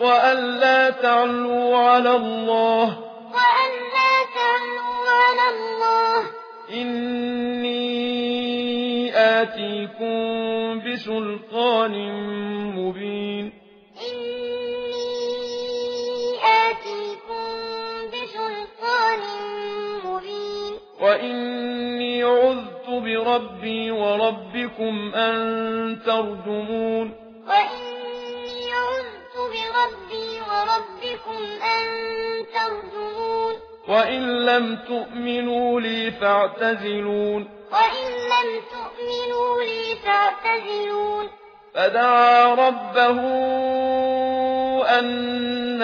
وألا تعلوا على الله وألا تعلوا على الله إني آتيكم بسلطان مبين وإني عذت بربي وربكم أن ترجمون وإن لم تؤمنوا لي فاعتزلون وإن لم تؤمنوا لي فاعتزلون فدعا ربه أن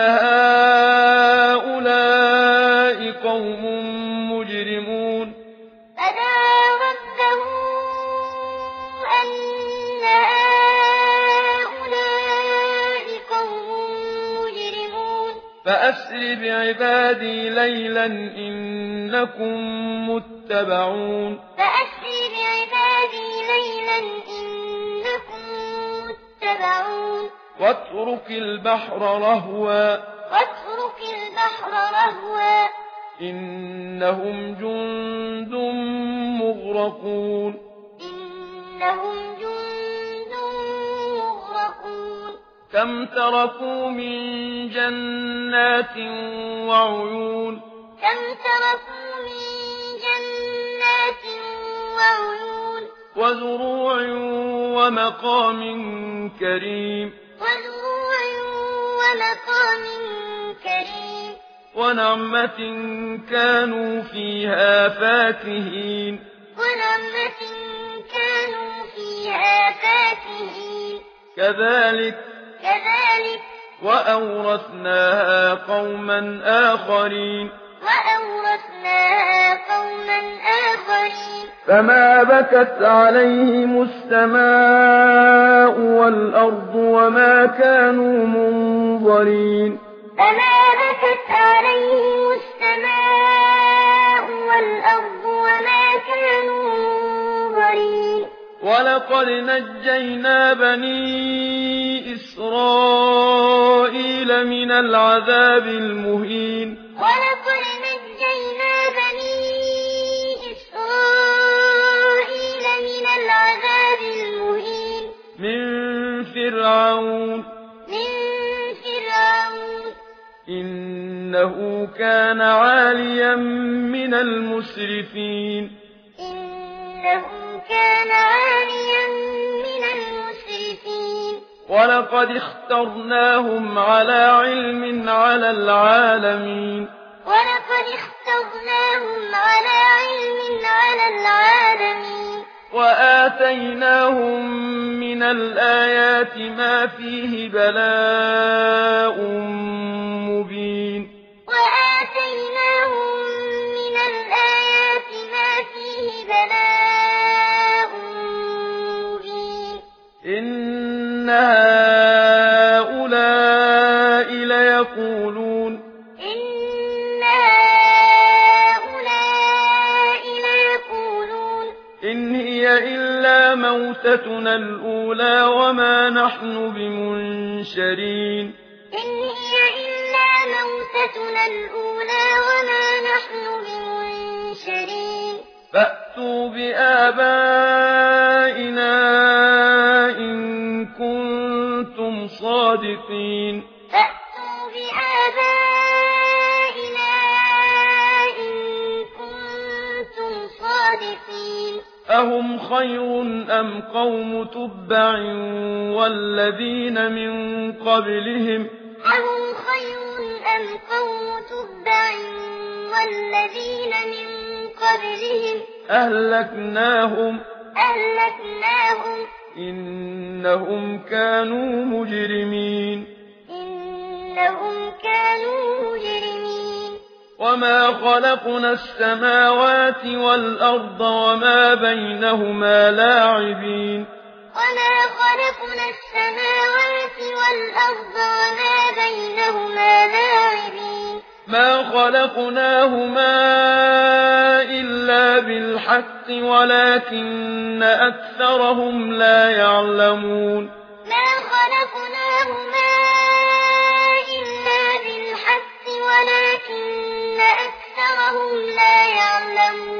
فأسر بعبادي ليلا إنكم متبعون. فأسر بعبادي ليلا إنكم متبعون. واترك البحر رهوا. واترك البحر رهوا. إنهم جند مغرقون. إنهم جند كم تركوا من جنات وعيون كم تركوا من جنات وعيون وزروع ومقام كريم وزروع ومقام كريم ونعمة كانوا فيها فاكهين ونعمة كانوا فيها فاكهين كذلك كذلك. وأورثناها قوما آخرين. وأورثناها قوما آخرين فما بكت عليهم السماء والأرض وما كانوا منظرين. فما بكت عليهم السماء والأرض وما كانوا منظرين. ولقد نجينا بنين إسرائيل من العذاب المهين. ولقد نجينا بني إسرائيل من العذاب المهين. من فرعون. من فرعون. إنه كان عاليا من المسرفين. إنه كان عاليا ولقد اخترناهم على علم على العالمين ولقد اخترناهم على علم على العالمين وآتيناهم من الآيات ما فيه بلاء مبين إن هؤلاء ليقولون إن هؤلاء ليقولون إن هي إلا موتتنا الأولى وما نحن بمنشرين إن هي إلا موتتنا الأولى وما نحن بمنشرين فأتوا بآبائنا الخالفين فأتوا بآبائنا إن كنتم صادقين. أهم خير أم قوم تبع والذين من قبلهم؟ أهم خير أم قوم تبع والذين من قبلهم؟ أهلكناهم. أهلكناهم. إنهم كانوا مجرمين. إنهم كانوا مجرمين. وما خلقنا السماوات والأرض وما بينهما لاعبين. وما خلقنا السماوات والأرض وما بينهما لاعبين. ما خلقناهما إلا بالحق ولكن أكثرهم لا يعلمون. ما خلقناهما ولكن أكثرهم لا يعلمون